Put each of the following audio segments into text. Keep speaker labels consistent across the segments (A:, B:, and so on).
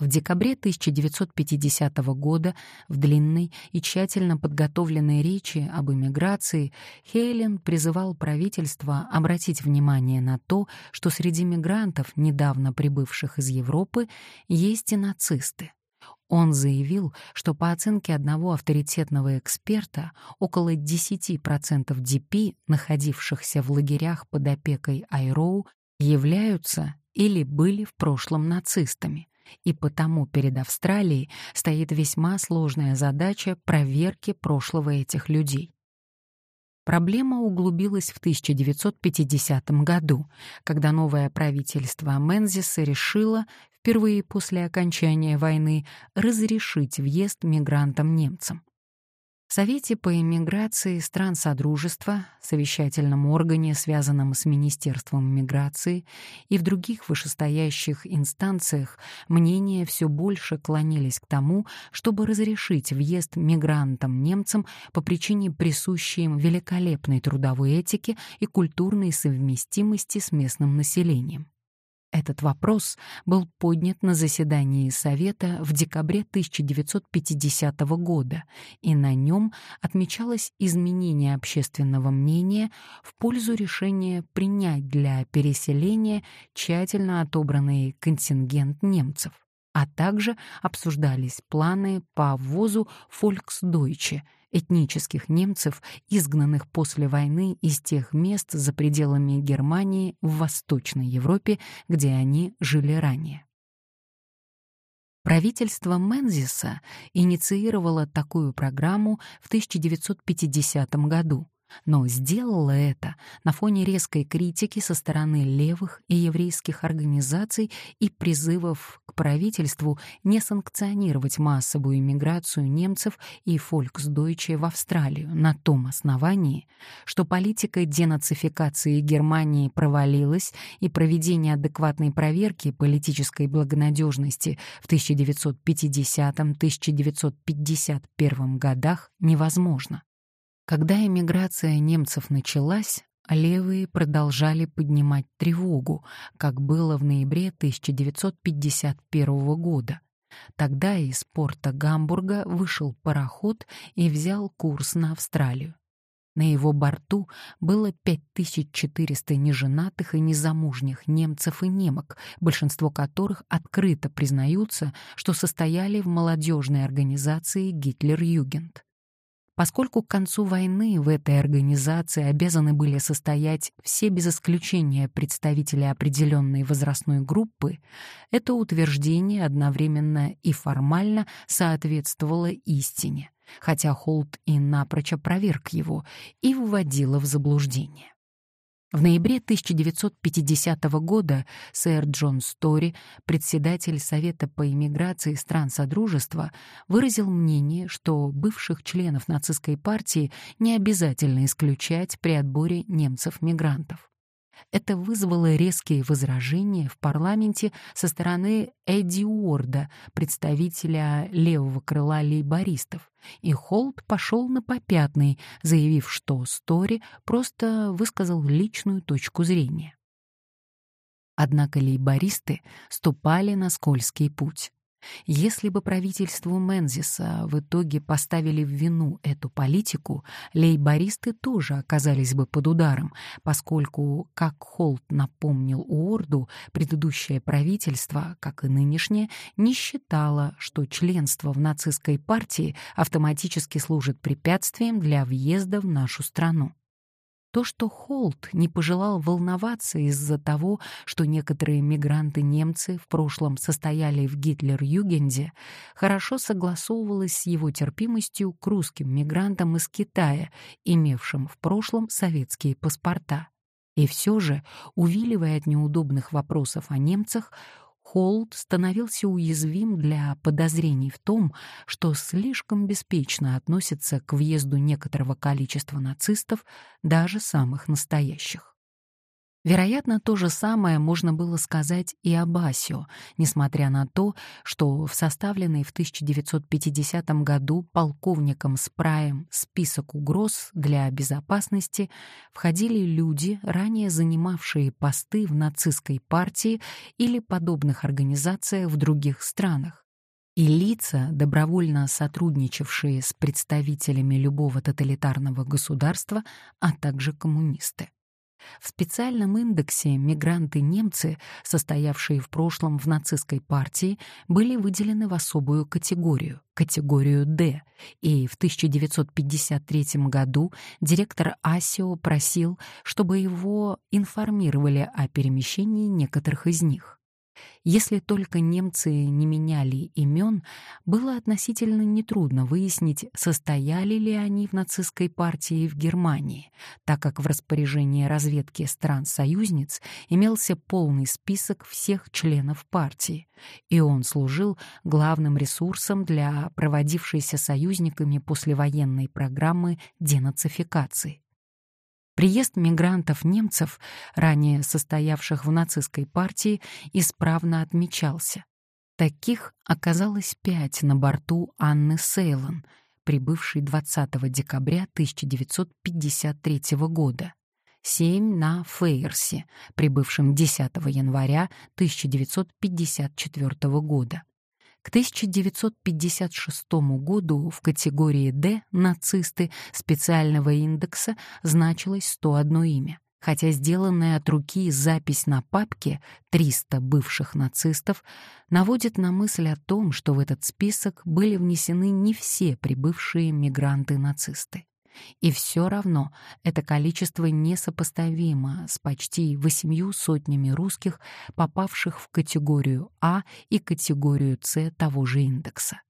A: В декабре 1950 года в длинной и тщательно подготовленной речи об эмиграции Хейлен призывал правительство обратить внимание на то, что среди мигрантов, недавно прибывших из Европы, есть и нацисты. Он заявил, что по оценке одного авторитетного эксперта, около 10% ДП, находившихся в лагерях под опекой Айроу, являются или были в прошлом нацистами и потому перед Австралией стоит весьма сложная задача проверки прошлого этих людей. Проблема углубилась в 1950 году, когда новое правительство Мензиса решило, впервые после окончания войны, разрешить въезд мигрантам-немцам. Совете по иммиграции стран Содружества, совещательном органе, связанном с Министерством миграции, и в других вышестоящих инстанциях мнения все больше клонились к тому, чтобы разрешить въезд мигрантам-немцам по причине присущей им великолепной трудовой этики и культурной совместимости с местным населением. Этот вопрос был поднят на заседании Совета в декабре 1950 года, и на нем отмечалось изменение общественного мнения в пользу решения принять для переселения тщательно отобранный контингент немцев, а также обсуждались планы по ввозу «Фольксдойче», этнических немцев, изгнанных после войны из тех мест за пределами Германии в Восточной Европе, где они жили ранее. Правительство Мензиса инициировало такую программу в 1950 году, но сделала это на фоне резкой критики со стороны левых и еврейских организаций и призывов к правительству не санкционировать массовую иммиграцию немцев и фольксдойче в Австралию на том основании, что политика денацификации Германии провалилась и проведение адекватной проверки политической благонадежности в 1950-1951 годах невозможно. Когда эмиграция немцев началась, левые продолжали поднимать тревогу, как было в ноябре 1951 года. Тогда из порта Гамбурга вышел пароход и взял курс на Австралию. На его борту было 5400 неженатых и незамужних немцев и немок, большинство которых открыто признаются, что состояли в молодежной организации «Гитлер-Югент». Поскольку к концу войны в этой организации обязаны были состоять все без исключения представители определенной возрастной группы, это утверждение одновременно и формально соответствовало истине, хотя Холт и напрочь опроверг его и вводило в заблуждение. В ноябре 1950 года сэр Джон Стори, председатель Совета по иммиграции стран Содружества, выразил мнение, что бывших членов нацистской партии не обязательно исключать при отборе немцев-мигрантов. Это вызвало резкие возражения в парламенте со стороны Эдди Уорда, представителя левого крыла лейбористов, и Холт пошел на попятный, заявив, что Стори просто высказал личную точку зрения. Однако лейбористы ступали на скользкий путь. Если бы правительству Мензиса в итоге поставили в вину эту политику, лейбористы тоже оказались бы под ударом, поскольку, как Холт напомнил Уорду, предыдущее правительство, как и нынешнее, не считало, что членство в нацистской партии автоматически служит препятствием для въезда в нашу страну. То, что Холт не пожелал волноваться из-за того, что некоторые мигранты-немцы в прошлом состояли в Гитлер-Югенде, хорошо согласовывалось с его терпимостью к русским мигрантам из Китая, имевшим в прошлом советские паспорта. И все же, увиливая от неудобных вопросов о немцах, Холд становился уязвим для подозрений в том, что слишком беспечно относится к въезду некоторого количества нацистов, даже самых настоящих. Вероятно, то же самое можно было сказать и об Асио, несмотря на то, что в составленный в 1950 году полковником Спраем список угроз для безопасности входили люди, ранее занимавшие посты в нацистской партии или подобных организациях в других странах. И лица, добровольно сотрудничавшие с представителями любого тоталитарного государства, а также коммунисты. В специальном индексе мигранты-немцы, состоявшие в прошлом в нацистской партии, были выделены в особую категорию, категорию «Д», и в 1953 году директор АСИО просил, чтобы его информировали о перемещении некоторых из них. Если только немцы не меняли имен, было относительно нетрудно выяснить, состояли ли они в нацистской партии в Германии, так как в распоряжении разведки стран-союзниц имелся полный список всех членов партии, и он служил главным ресурсом для проводившейся союзниками послевоенной программы денацификации. Приезд мигрантов-немцев, ранее состоявших в нацистской партии, исправно отмечался. Таких оказалось пять на борту Анны Сейлон, прибывшей 20 декабря 1953 года, семь на Фейерсе, прибывшем 10 января 1954 года. К 1956 году в категории «Д» нацисты специального индекса значилось 101 имя, хотя сделанная от руки запись на папке «300 бывших нацистов» наводит на мысль о том, что в этот список были внесены не все прибывшие мигранты-нацисты. И все равно это количество несопоставимо с почти восемью сотнями русских, попавших в категорию А и категорию С того же индекса.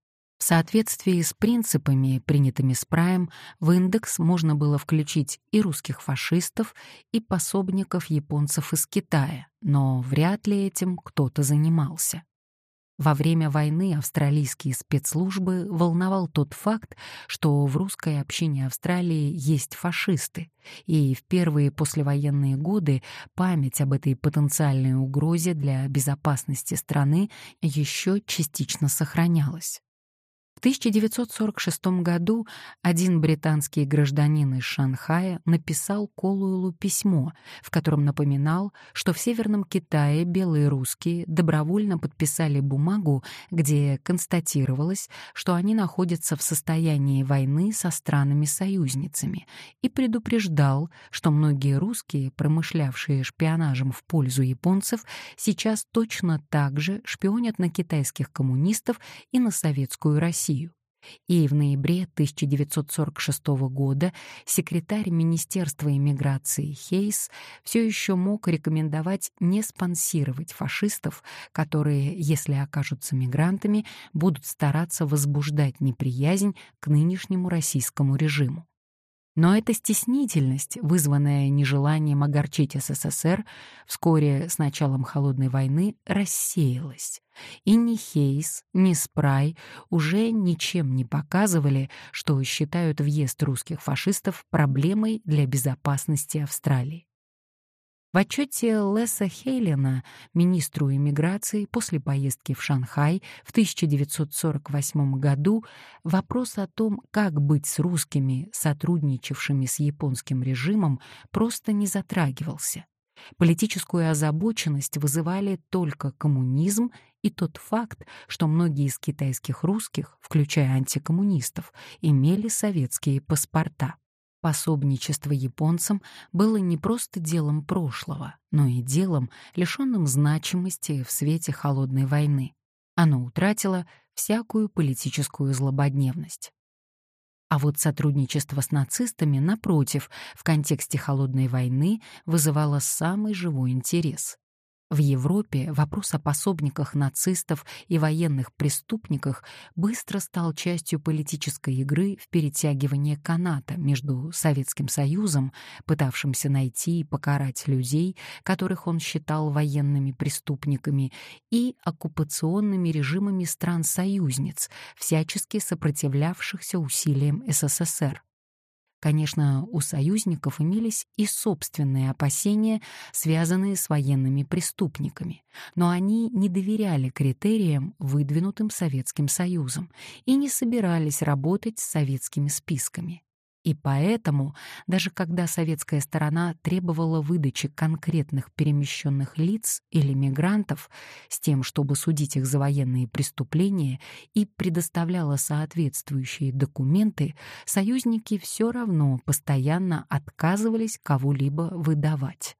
A: В соответствии с принципами, принятыми с Праем, в индекс можно было включить и русских фашистов, и пособников японцев из Китая, но вряд ли этим кто-то занимался. Во время войны австралийские спецслужбы волновал тот факт, что в русской общине Австралии есть фашисты, и в первые послевоенные годы память об этой потенциальной угрозе для безопасности страны еще частично сохранялась. В 1946 году один британский гражданин из Шанхая написал Колуэлу письмо, в котором напоминал, что в Северном Китае белые русские добровольно подписали бумагу, где констатировалось, что они находятся в состоянии войны со странами-союзницами, и предупреждал, что многие русские, промышлявшие шпионажем в пользу японцев, сейчас точно так же шпионят на китайских коммунистов и на советскую Россию Россию. И в ноябре 1946 года секретарь Министерства иммиграции Хейс все еще мог рекомендовать не спонсировать фашистов, которые, если окажутся мигрантами, будут стараться возбуждать неприязнь к нынешнему российскому режиму. Но эта стеснительность, вызванная нежеланием огорчить СССР, вскоре с началом Холодной войны рассеялась. И ни Хейс, ни Спрай уже ничем не показывали, что считают въезд русских фашистов проблемой для безопасности Австралии. В отчете Леса Хейлена, министру иммиграции после поездки в Шанхай в 1948 году, вопрос о том, как быть с русскими, сотрудничавшими с японским режимом, просто не затрагивался. Политическую озабоченность вызывали только коммунизм и тот факт, что многие из китайских русских, включая антикоммунистов, имели советские паспорта. Пособничество японцам было не просто делом прошлого, но и делом, лишенным значимости в свете холодной войны. Оно утратило всякую политическую злободневность. А вот сотрудничество с нацистами, напротив, в контексте холодной войны вызывало самый живой интерес. В Европе вопрос о пособниках нацистов и военных преступниках быстро стал частью политической игры в перетягивание каната между Советским Союзом, пытавшимся найти и покарать людей, которых он считал военными преступниками, и оккупационными режимами стран-союзниц, всячески сопротивлявшихся усилиям СССР. Конечно, у союзников имелись и собственные опасения, связанные с военными преступниками, но они не доверяли критериям, выдвинутым Советским Союзом, и не собирались работать с советскими списками. И поэтому, даже когда советская сторона требовала выдачи конкретных перемещенных лиц или мигрантов с тем, чтобы судить их за военные преступления и предоставляла соответствующие документы, союзники все равно постоянно отказывались кого-либо выдавать.